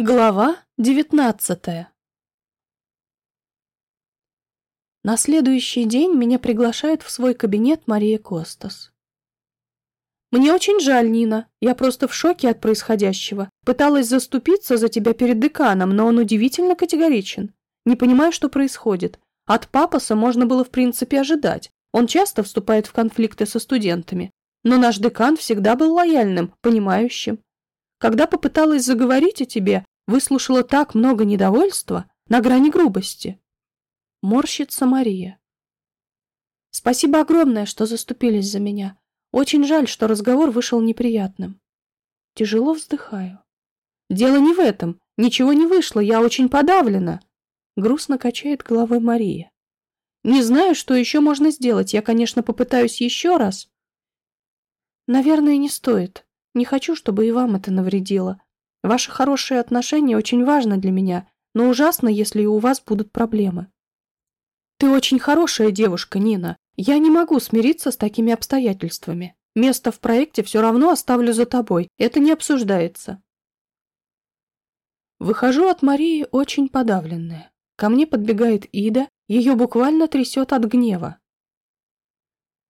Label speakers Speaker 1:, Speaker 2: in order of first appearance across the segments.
Speaker 1: Глава девятнадцатая На следующий день меня приглашает в свой кабинет Мария Костас. «Мне очень жаль, Нина. Я просто в шоке от происходящего. Пыталась заступиться за тебя перед деканом, но он удивительно категоричен. Не понимаю, что происходит. От папаса можно было в принципе ожидать. Он часто вступает в конфликты со студентами. Но наш декан всегда был лояльным, понимающим. Когда попыталась заговорить о тебе, выслушала так много недовольства на грани грубости. Морщится Мария. Спасибо огромное, что заступились за меня. Очень жаль, что разговор вышел неприятным. Тяжело вздыхаю. Дело не в этом. Ничего не вышло, я очень подавлена. Грустно качает головой Мария. Не знаю, что еще можно сделать. Я, конечно, попытаюсь еще раз. Наверное, не стоит. Не хочу, чтобы и вам это навредило. Ваши хорошие отношения очень важны для меня, но ужасно, если и у вас будут проблемы. Ты очень хорошая девушка, Нина. Я не могу смириться с такими обстоятельствами. Место в проекте все равно оставлю за тобой. Это не обсуждается. Выхожу от Марии очень подавленная. Ко мне подбегает Ида, ее буквально трясет от гнева.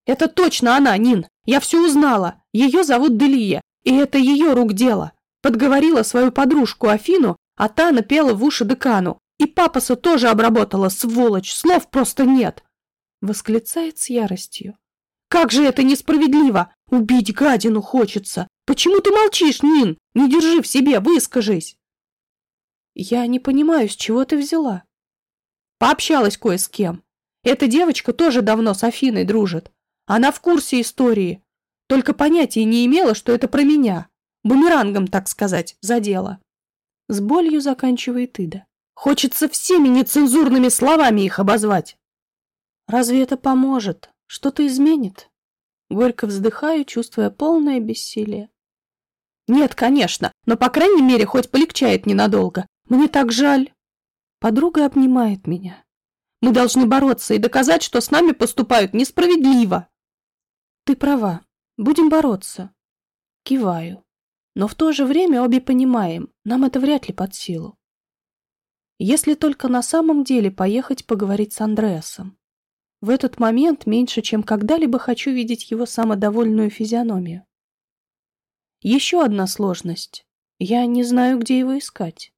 Speaker 1: «Это точно она, Нин! Я все узнала! Ее зовут Делия, и это ее рук дело! Подговорила свою подружку Афину, а та напела в уши декану. И папаса тоже обработала, сволочь, слов просто нет. Восклицает с яростью. Как же это несправедливо! Убить гадину хочется! Почему ты молчишь, Нин? Не держи в себе, выскажись! Я не понимаю, с чего ты взяла. Пообщалась кое с кем. Эта девочка тоже давно с Афиной дружит. Она в курсе истории. Только понятия не имела, что это про меня. Бумерангом, так сказать, задела. С болью заканчивает Ида. Хочется всеми нецензурными словами их обозвать. Разве это поможет? Что-то изменит? Горько вздыхаю, чувствуя полное бессилие. Нет, конечно, но по крайней мере хоть полегчает ненадолго. Мне так жаль. Подруга обнимает меня. Мы должны бороться и доказать, что с нами поступают несправедливо. Ты права. Будем бороться. Киваю. Но в то же время обе понимаем, нам это вряд ли под силу. Если только на самом деле поехать поговорить с Андреасом. В этот момент меньше, чем когда-либо хочу видеть его самодовольную физиономию. Еще одна сложность. Я не знаю, где его искать.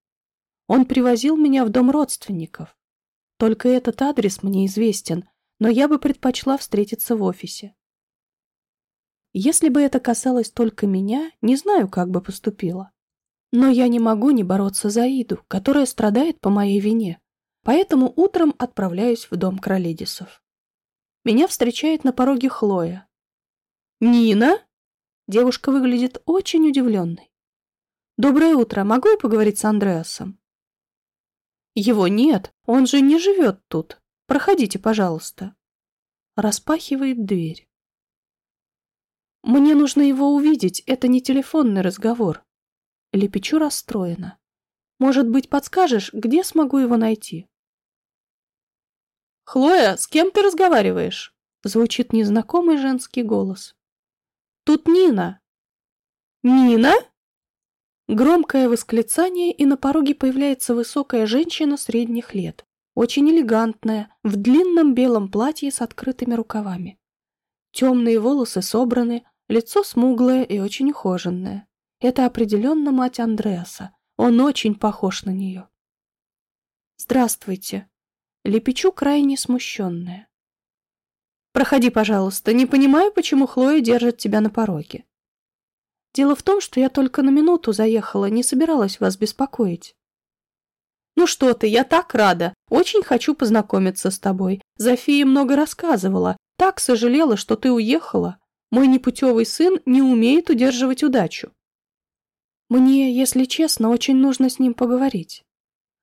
Speaker 1: Он привозил меня в дом родственников. Только этот адрес мне известен, но я бы предпочла встретиться в офисе. Если бы это касалось только меня, не знаю, как бы поступила. Но я не могу не бороться за Иду, которая страдает по моей вине. Поэтому утром отправляюсь в дом Кроледисов. Меня встречает на пороге Хлоя. «Нина?» Девушка выглядит очень удивленной. «Доброе утро. Могу я поговорить с Андреасом?» «Его нет. Он же не живет тут. Проходите, пожалуйста». Распахивает дверь. Мне нужно его увидеть, это не телефонный разговор. Лепечу расстроена. Может быть, подскажешь, где смогу его найти? «Хлоя, с кем ты разговариваешь?» Звучит незнакомый женский голос. «Тут Нина». «Нина?» Громкое восклицание, и на пороге появляется высокая женщина средних лет, очень элегантная, в длинном белом платье с открытыми рукавами. Темные волосы собраны, Лицо смуглое и очень ухоженное. Это определенно мать Андреаса. Он очень похож на нее. «Здравствуйте». Лепечу крайне смущенная. «Проходи, пожалуйста. Не понимаю, почему Хлоя держит тебя на пороге». «Дело в том, что я только на минуту заехала, не собиралась вас беспокоить». «Ну что ты, я так рада. Очень хочу познакомиться с тобой. Зофия много рассказывала. Так сожалела, что ты уехала. Мой непутевый сын не умеет удерживать удачу. Мне, если честно, очень нужно с ним поговорить.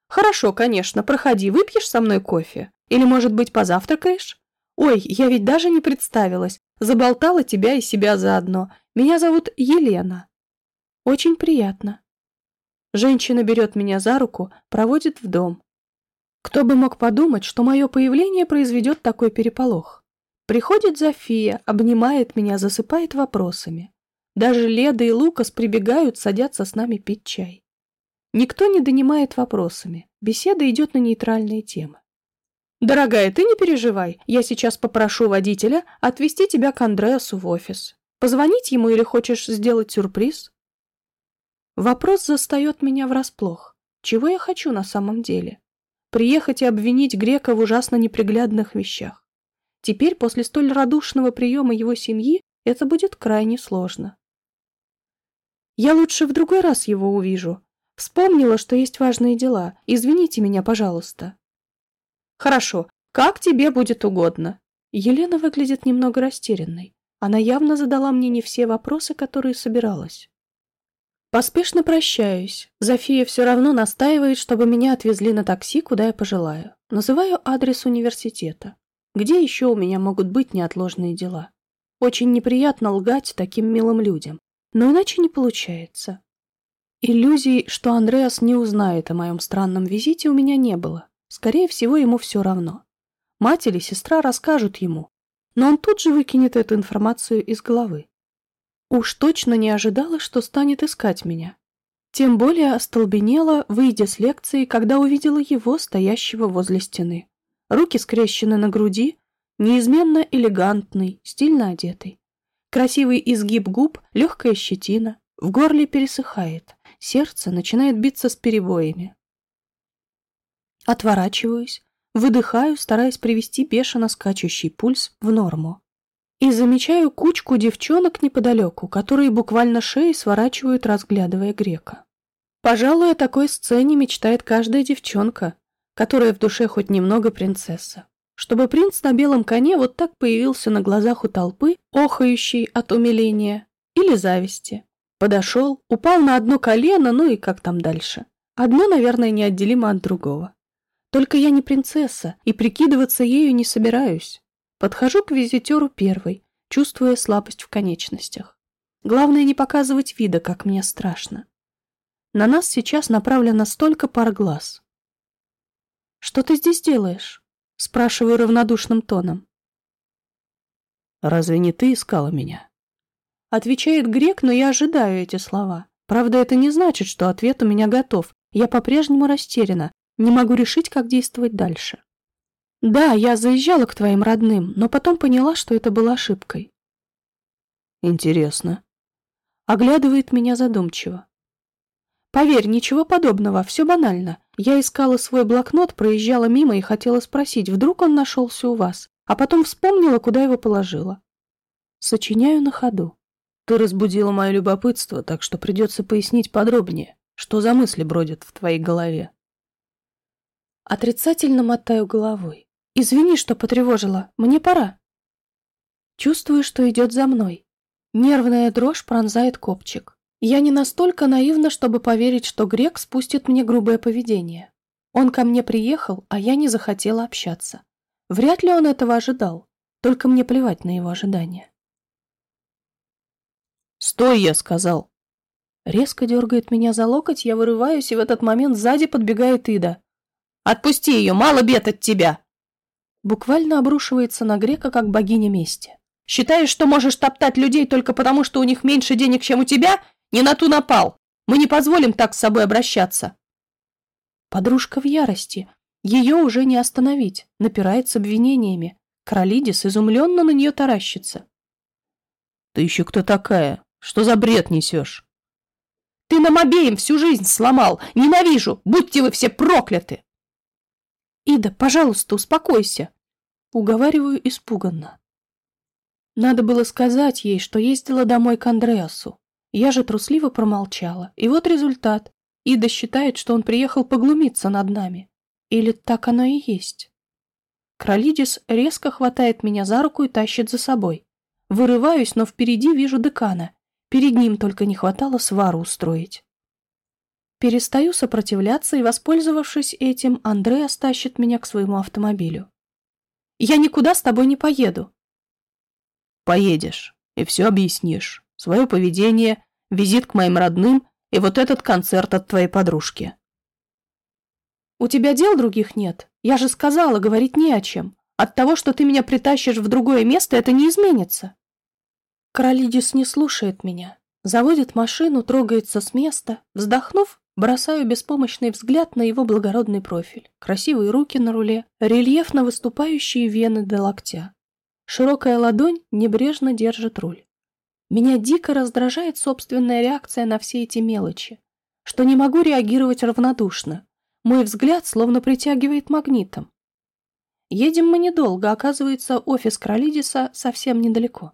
Speaker 1: Хорошо, конечно, проходи, выпьешь со мной кофе? Или, может быть, позавтракаешь? Ой, я ведь даже не представилась. Заболтала тебя и себя заодно. Меня зовут Елена. Очень приятно. Женщина берет меня за руку, проводит в дом. Кто бы мог подумать, что мое появление произведет такой переполох. Приходит Зофия, обнимает меня, засыпает вопросами. Даже Леда и Лукас прибегают, садятся с нами пить чай. Никто не донимает вопросами. Беседа идет на нейтральные темы. «Дорогая, ты не переживай. Я сейчас попрошу водителя отвезти тебя к Андреасу в офис. Позвонить ему или хочешь сделать сюрприз?» Вопрос застает меня врасплох. Чего я хочу на самом деле? Приехать и обвинить Грека в ужасно неприглядных вещах. Теперь, после столь радушного приема его семьи, это будет крайне сложно. Я лучше в другой раз его увижу. Вспомнила, что есть важные дела. Извините меня, пожалуйста. Хорошо, как тебе будет угодно. Елена выглядит немного растерянной. Она явно задала мне не все вопросы, которые собиралась. Поспешно прощаюсь. Зофия все равно настаивает, чтобы меня отвезли на такси, куда я пожелаю. Называю адрес университета. Где еще у меня могут быть неотложные дела? Очень неприятно лгать таким милым людям, но иначе не получается. Иллюзий, что Андреас не узнает о моем странном визите, у меня не было. Скорее всего, ему все равно. Мать или сестра расскажут ему, но он тут же выкинет эту информацию из головы. Уж точно не ожидала, что станет искать меня. Тем более остолбенела, выйдя с лекции, когда увидела его, стоящего возле стены. Руки скрещены на груди, неизменно элегантный, стильно одетый. Красивый изгиб губ, легкая щетина, в горле пересыхает, сердце начинает биться с перебоями. Отворачиваюсь, выдыхаю, стараясь привести бешено скачущий пульс в норму. И замечаю кучку девчонок неподалеку, которые буквально шеи сворачивают, разглядывая грека. Пожалуй, о такой сцене мечтает каждая девчонка, которая в душе хоть немного принцесса. Чтобы принц на белом коне вот так появился на глазах у толпы, охающий от умиления или зависти. Подошел, упал на одно колено, ну и как там дальше. Одно, наверное, неотделимо от другого. Только я не принцесса и прикидываться ею не собираюсь. Подхожу к визитеру первой, чувствуя слабость в конечностях. Главное не показывать вида, как мне страшно. На нас сейчас направлено столько пар глаз. «Что ты здесь делаешь?» — спрашиваю равнодушным тоном.
Speaker 2: «Разве не ты искала меня?»
Speaker 1: Отвечает грек, но я ожидаю эти слова. Правда, это не значит, что ответ у меня готов. Я по-прежнему растеряна, не могу решить, как действовать дальше. Да, я заезжала к твоим родным, но потом поняла, что это была ошибкой.
Speaker 2: Интересно.
Speaker 1: Оглядывает меня задумчиво. Поверь, ничего подобного, все банально. Я искала свой блокнот, проезжала мимо и хотела спросить, вдруг он нашелся у вас, а потом вспомнила, куда его положила. Сочиняю на ходу.
Speaker 2: Ты разбудила мое любопытство, так что придется пояснить подробнее, что за мысли бродят в твоей голове.
Speaker 1: Отрицательно мотаю головой. Извини, что потревожила. Мне пора. Чувствую, что идет за мной. Нервная дрожь пронзает копчик. Я не настолько наивна, чтобы поверить, что грек спустит мне грубое поведение. Он ко мне приехал, а я не захотела общаться. Вряд ли он этого ожидал. Только мне плевать на его ожидания.
Speaker 2: «Стой!» — я сказал.
Speaker 1: Резко дергает меня за локоть, я вырываюсь, и в этот момент сзади подбегает Ида.
Speaker 2: Отпусти ее, мало бед от тебя!»
Speaker 1: Буквально обрушивается на грека, как богиня мести. «Считаешь, что можешь топтать людей только потому, что у них меньше денег, чем у тебя? Не на ту напал! Мы не позволим так с собой обращаться!» Подружка в ярости. Ее уже не остановить. Напирает с обвинениями. Кролидис изумленно на нее таращится.
Speaker 2: «Ты еще кто такая? Что за бред несешь?»
Speaker 1: «Ты нам обеим всю жизнь сломал! Ненавижу! Будьте вы все прокляты!» «Ида, пожалуйста, успокойся!» Уговариваю испуганно. Надо было сказать ей, что ездила домой к Андреасу. Я же трусливо промолчала. И вот результат. Ида считает, что он приехал поглумиться над нами. Или так оно и есть. Кролидис резко хватает меня за руку и тащит за собой. Вырываюсь, но впереди вижу декана. Перед ним только не хватало свару устроить. Перестаю сопротивляться, и, воспользовавшись этим, Андреа стащит меня к своему автомобилю. «Я никуда с тобой не поеду».
Speaker 2: «Поедешь, и все объяснишь. Свое поведение, визит к моим родным и вот этот концерт от твоей подружки».
Speaker 1: «У тебя дел других нет? Я же сказала, говорить не о чем. От того, что ты меня притащишь в другое место, это не изменится». Королидис не слушает меня. Заводит машину, трогается с места. Вздохнув, Бросаю беспомощный взгляд на его благородный профиль, красивые руки на руле, рельефно выступающие вены до локтя. Широкая ладонь небрежно держит руль. Меня дико раздражает собственная реакция на все эти мелочи, что не могу реагировать равнодушно. Мой взгляд словно притягивает магнитом. Едем мы недолго, оказывается, офис Кролидиса совсем недалеко.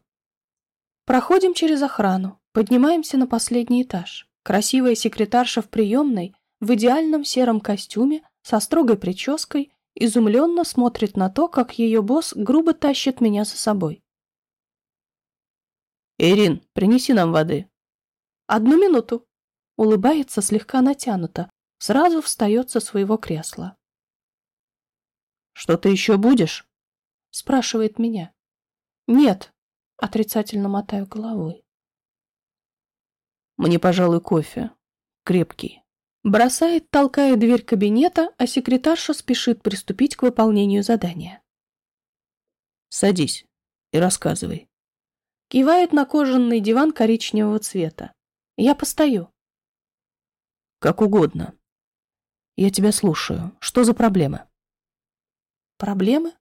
Speaker 1: Проходим через охрану, поднимаемся на последний этаж. Красивая секретарша в приемной в идеальном сером костюме со строгой прической изумленно смотрит на то, как ее босс грубо тащит меня за собой.
Speaker 2: «Ирин, принеси нам воды».
Speaker 1: «Одну минуту». Улыбается слегка натянуто, сразу встает со своего кресла.
Speaker 2: «Что ты еще будешь?»
Speaker 1: Спрашивает меня. «Нет», отрицательно мотаю головой.
Speaker 2: Мне, пожалуй, кофе. Крепкий.
Speaker 1: Бросает, толкая дверь кабинета, а секретарша спешит приступить к выполнению задания.
Speaker 2: Садись и рассказывай.
Speaker 1: Кивает на кожаный диван коричневого цвета. Я постою.
Speaker 2: Как угодно. Я тебя слушаю. Что за проблема?
Speaker 1: Проблемы?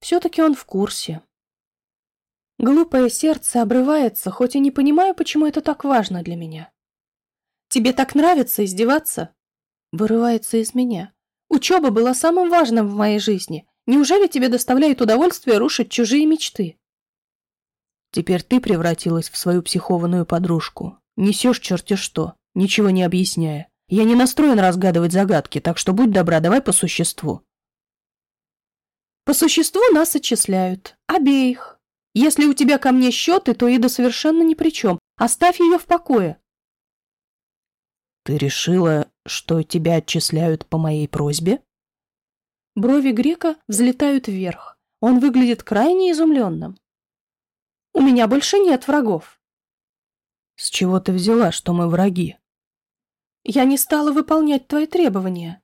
Speaker 1: Все-таки он в курсе. Глупое сердце обрывается, хоть и не понимаю, почему это так важно для меня. «Тебе так нравится издеваться?» Вырывается из меня. «Учеба была самым важным в моей жизни. Неужели тебе доставляет удовольствие рушить чужие мечты?»
Speaker 2: «Теперь ты превратилась в свою психованную подружку. Несешь черти что, ничего не объясняя. Я не настроен разгадывать загадки, так что будь добра, давай по существу».
Speaker 1: «По существу нас отчисляют. Обеих. Если у тебя ко мне счеты, то Ида совершенно ни при чем. Оставь ее в покое.
Speaker 2: Ты решила, что тебя отчисляют по моей просьбе?
Speaker 1: Брови грека взлетают вверх. Он выглядит крайне изумленным. У меня больше нет врагов.
Speaker 2: С чего ты взяла, что мы враги?
Speaker 1: Я не стала выполнять твои требования.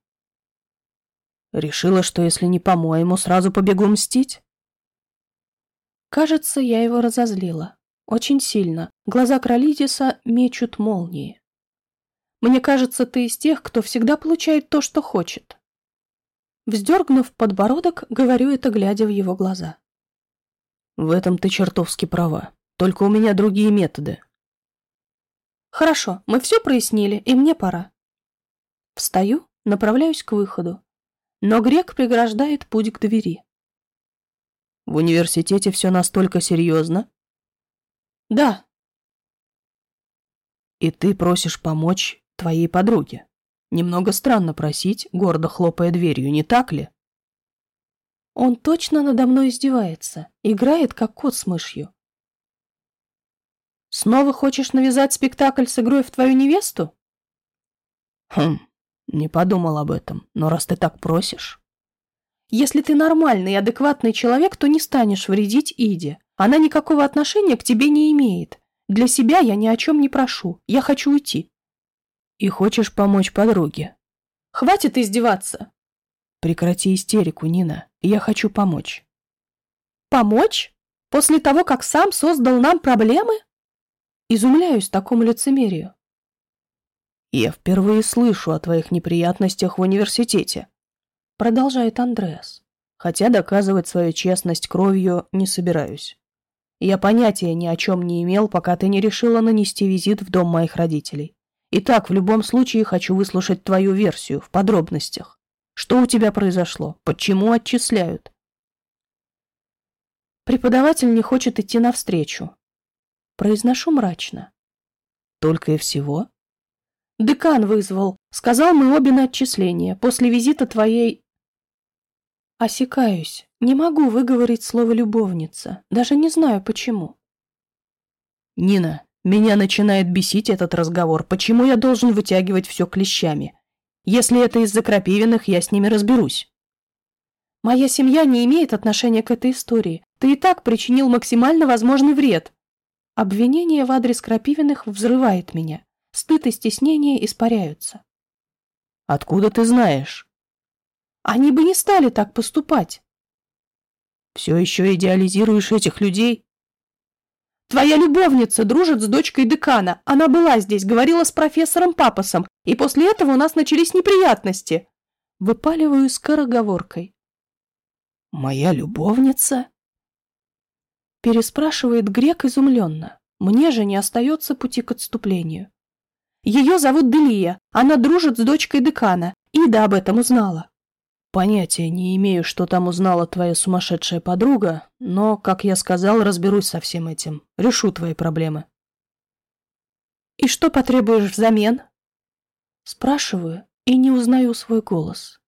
Speaker 2: Решила, что если не по-моему, сразу побегу мстить?
Speaker 1: Кажется, я его разозлила. Очень сильно. Глаза Кролидиса мечут молнии. Мне кажется, ты из тех, кто всегда получает то, что хочет. Вздергнув подбородок, говорю это, глядя в его глаза.
Speaker 2: В этом ты чертовски права. Только у меня другие методы.
Speaker 1: Хорошо, мы все прояснили, и мне пора. Встаю, направляюсь к выходу. Но грек преграждает путь к двери.
Speaker 2: В университете все настолько серьезно?
Speaker 1: Да.
Speaker 2: И ты просишь помочь твоей подруге? Немного странно просить, гордо хлопая дверью, не так ли?
Speaker 1: Он точно надо мной издевается, играет как кот с мышью. Снова хочешь навязать спектакль с игрой в твою невесту?
Speaker 2: Хм, не подумал об этом, но раз ты так просишь...
Speaker 1: Если ты нормальный и адекватный человек, то не станешь вредить Иде. Она никакого отношения к тебе не имеет. Для себя я ни о чем не прошу. Я хочу уйти.
Speaker 2: И хочешь помочь подруге?
Speaker 1: Хватит издеваться.
Speaker 2: Прекрати истерику, Нина. Я хочу помочь.
Speaker 1: Помочь? После того, как сам создал нам проблемы? Изумляюсь такому лицемерию.
Speaker 2: Я впервые слышу о твоих неприятностях в университете продолжает Андреас, хотя доказывать свою честность кровью не собираюсь. Я понятия ни о чем не имел, пока ты не решила нанести визит в дом моих родителей. Итак, в любом случае хочу выслушать твою версию в подробностях. Что у тебя произошло? Почему отчисляют?
Speaker 1: Преподаватель не хочет идти навстречу. Произношу мрачно.
Speaker 2: Только и всего?
Speaker 1: Декан вызвал. Сказал, мы обе на отчисление. После визита твоей Осекаюсь. Не могу выговорить слово «любовница». Даже не знаю, почему.
Speaker 2: Нина, меня начинает бесить этот разговор. Почему я должен вытягивать все клещами? Если это из-за Крапивиных, я с ними разберусь.
Speaker 1: Моя семья не имеет отношения к этой истории. Ты и так причинил максимально возможный вред. Обвинение в адрес Крапивиных взрывает меня. Стыд и стеснение испаряются.
Speaker 2: Откуда ты знаешь?
Speaker 1: Они бы не стали так поступать.
Speaker 2: Все еще идеализируешь этих людей?
Speaker 1: Твоя любовница дружит с дочкой декана. Она была здесь, говорила с профессором Папасом. И после этого у нас начались неприятности. Выпаливаю скороговоркой.
Speaker 2: «Моя любовница?»
Speaker 1: Переспрашивает грек изумленно. Мне же не остается пути к отступлению. Ее зовут Делия, она дружит с дочкой декана. Ида об этом узнала.
Speaker 2: Понятия не имею, что там узнала твоя сумасшедшая подруга, но, как я сказал, разберусь со всем этим. Решу твои проблемы.
Speaker 1: И что потребуешь взамен? Спрашиваю и не узнаю свой голос.